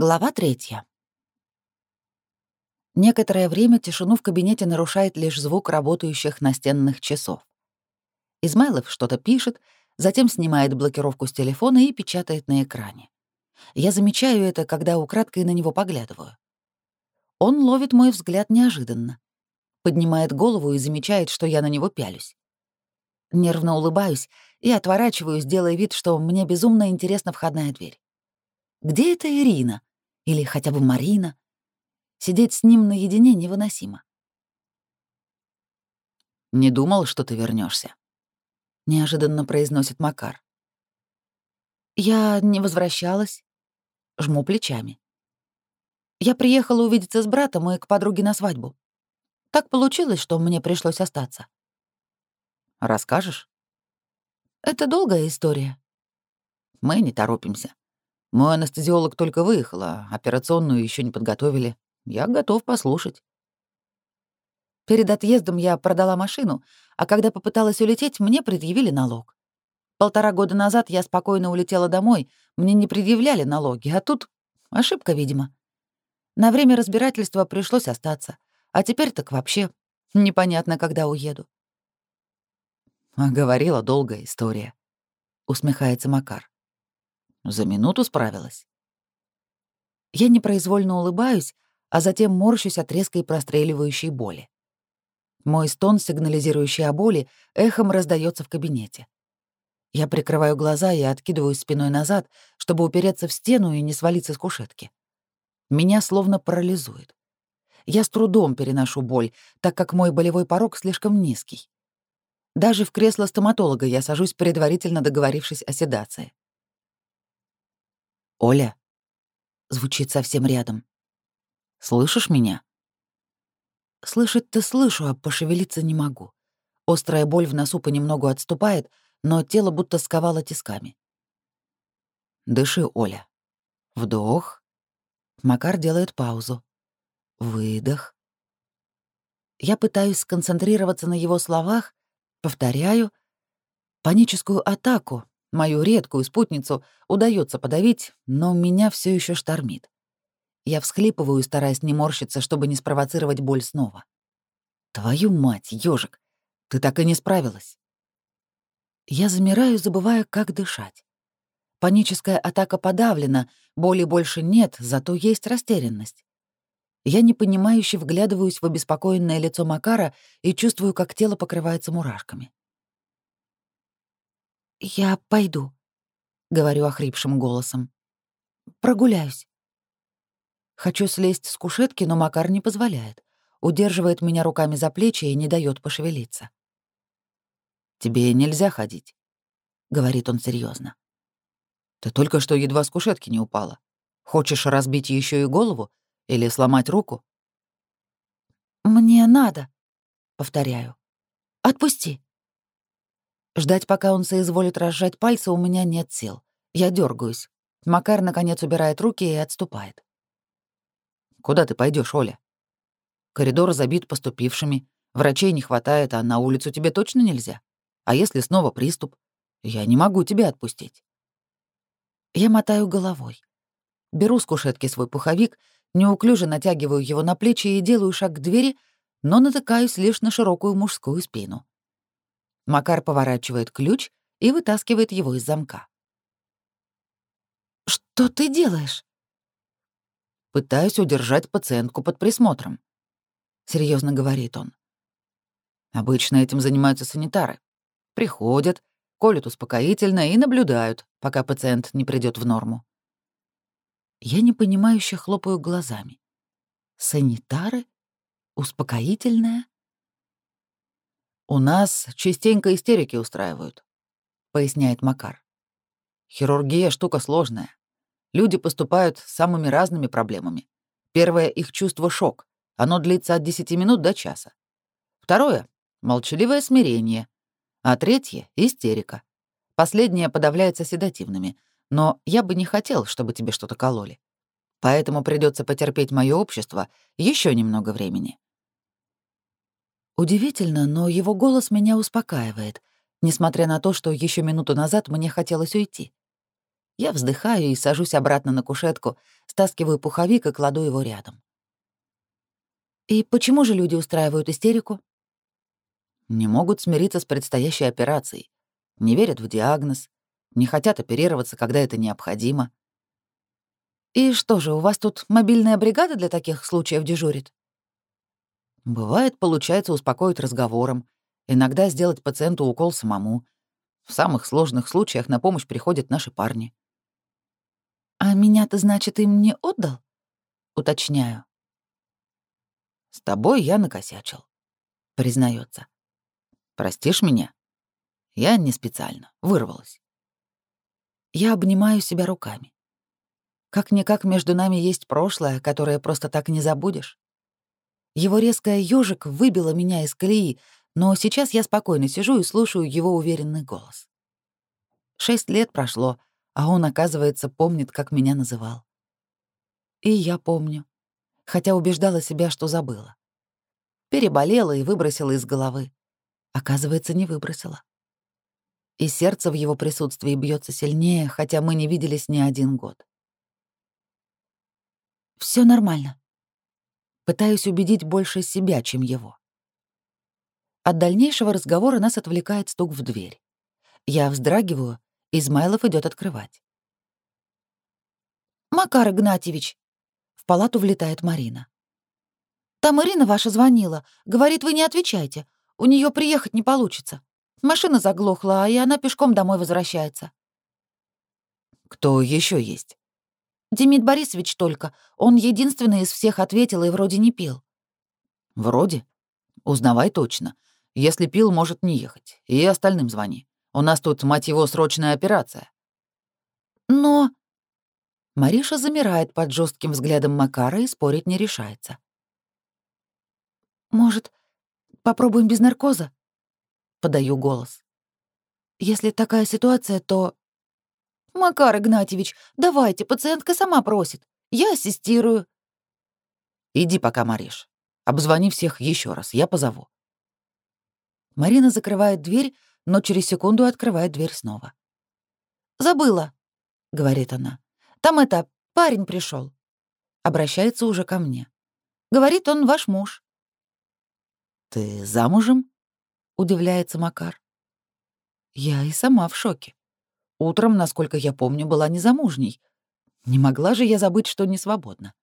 Глава третья. Некоторое время тишину в кабинете нарушает лишь звук работающих настенных часов. Измайлов что-то пишет, затем снимает блокировку с телефона и печатает на экране. Я замечаю это, когда украдкой на него поглядываю. Он ловит мой взгляд неожиданно. Поднимает голову и замечает, что я на него пялюсь. Нервно улыбаюсь и отворачиваюсь, делая вид, что мне безумно интересна входная дверь. Где эта Ирина? Или хотя бы Марина. Сидеть с ним наедине невыносимо. «Не думал, что ты вернешься, неожиданно произносит Макар. «Я не возвращалась», — жму плечами. «Я приехала увидеться с братом и к подруге на свадьбу. Так получилось, что мне пришлось остаться». «Расскажешь?» «Это долгая история». «Мы не торопимся. Мой анестезиолог только выехала, операционную еще не подготовили. Я готов послушать. Перед отъездом я продала машину, а когда попыталась улететь, мне предъявили налог. Полтора года назад я спокойно улетела домой, мне не предъявляли налоги, а тут ошибка, видимо. На время разбирательства пришлось остаться, а теперь так вообще непонятно, когда уеду. Говорила долгая история, усмехается Макар. За минуту справилась. Я непроизвольно улыбаюсь, а затем морщусь от резкой простреливающей боли. Мой стон, сигнализирующий о боли, эхом раздается в кабинете. Я прикрываю глаза и откидываюсь спиной назад, чтобы упереться в стену и не свалиться с кушетки. Меня словно парализует. Я с трудом переношу боль, так как мой болевой порог слишком низкий. Даже в кресло стоматолога я сажусь, предварительно договорившись о седации. «Оля?» Звучит совсем рядом. «Слышишь меня?» Слышать-то слышу, а пошевелиться не могу. Острая боль в носу понемногу отступает, но тело будто сковало тисками. «Дыши, Оля. Вдох». Макар делает паузу. «Выдох». Я пытаюсь сконцентрироваться на его словах, повторяю. «Паническую атаку, Мою редкую спутницу удается подавить, но меня все еще штормит. Я всхлипываю, стараясь не морщиться, чтобы не спровоцировать боль снова. «Твою мать, ежик, ты так и не справилась!» Я замираю, забывая, как дышать. Паническая атака подавлена, боли больше нет, зато есть растерянность. Я непонимающе вглядываюсь в обеспокоенное лицо Макара и чувствую, как тело покрывается мурашками. «Я пойду», — говорю охрипшим голосом. «Прогуляюсь». Хочу слезть с кушетки, но Макар не позволяет. Удерживает меня руками за плечи и не дает пошевелиться. «Тебе нельзя ходить», — говорит он серьезно. «Ты только что едва с кушетки не упала. Хочешь разбить еще и голову или сломать руку?» «Мне надо», — повторяю. «Отпусти». Ждать, пока он соизволит разжать пальцы, у меня нет сил. Я дергаюсь. Макар, наконец, убирает руки и отступает. «Куда ты пойдешь, Оля?» Коридор забит поступившими. Врачей не хватает, а на улицу тебе точно нельзя. А если снова приступ? Я не могу тебя отпустить. Я мотаю головой. Беру с кушетки свой пуховик, неуклюже натягиваю его на плечи и делаю шаг к двери, но натыкаюсь лишь на широкую мужскую спину. Макар поворачивает ключ и вытаскивает его из замка. «Что ты делаешь?» «Пытаюсь удержать пациентку под присмотром», — серьезно говорит он. «Обычно этим занимаются санитары. Приходят, колют успокоительно и наблюдают, пока пациент не придет в норму». Я непонимающе хлопаю глазами. «Санитары? Успокоительное?» «У нас частенько истерики устраивают», — поясняет Макар. «Хирургия — штука сложная. Люди поступают с самыми разными проблемами. Первое — их чувство шок. Оно длится от 10 минут до часа. Второе — молчаливое смирение. А третье — истерика. Последнее подавляется седативными, но я бы не хотел, чтобы тебе что-то кололи. Поэтому придется потерпеть мое общество еще немного времени. Удивительно, но его голос меня успокаивает, несмотря на то, что еще минуту назад мне хотелось уйти. Я вздыхаю и сажусь обратно на кушетку, стаскиваю пуховик и кладу его рядом. И почему же люди устраивают истерику? Не могут смириться с предстоящей операцией, не верят в диагноз, не хотят оперироваться, когда это необходимо. И что же, у вас тут мобильная бригада для таких случаев дежурит? Бывает, получается успокоить разговором, иногда сделать пациенту укол самому. В самых сложных случаях на помощь приходят наши парни. «А меня-то, значит, им не отдал?» Уточняю. «С тобой я накосячил», — признается. «Простишь меня?» Я не специально, вырвалась. Я обнимаю себя руками. Как-никак между нами есть прошлое, которое просто так не забудешь. Его резкая ёжик выбила меня из колеи, но сейчас я спокойно сижу и слушаю его уверенный голос. Шесть лет прошло, а он, оказывается, помнит, как меня называл. И я помню, хотя убеждала себя, что забыла. Переболела и выбросила из головы. Оказывается, не выбросила. И сердце в его присутствии бьется сильнее, хотя мы не виделись ни один год. Все нормально», Пытаюсь убедить больше себя, чем его. От дальнейшего разговора нас отвлекает стук в дверь. Я вздрагиваю, Измайлов идет открывать. «Макар Игнатьевич!» — в палату влетает Марина. «Там Ирина ваша звонила. Говорит, вы не отвечаете. У нее приехать не получится. Машина заглохла, и она пешком домой возвращается». «Кто еще есть?» Демид Борисович только. Он единственный из всех ответил и вроде не пил». «Вроде? Узнавай точно. Если пил, может не ехать. И остальным звони. У нас тут, мать его, срочная операция». «Но...» Мариша замирает под жестким взглядом Макара и спорить не решается. «Может, попробуем без наркоза?» — подаю голос. «Если такая ситуация, то «Макар Игнатьевич, давайте, пациентка сама просит. Я ассистирую». «Иди пока, Мариш. Обзвони всех еще раз, я позову». Марина закрывает дверь, но через секунду открывает дверь снова. «Забыла», — говорит она. «Там это, парень пришел. Обращается уже ко мне. Говорит, он ваш муж. «Ты замужем?» — удивляется Макар. Я и сама в шоке. Утром, насколько я помню, была незамужней. Не могла же я забыть, что не свободна.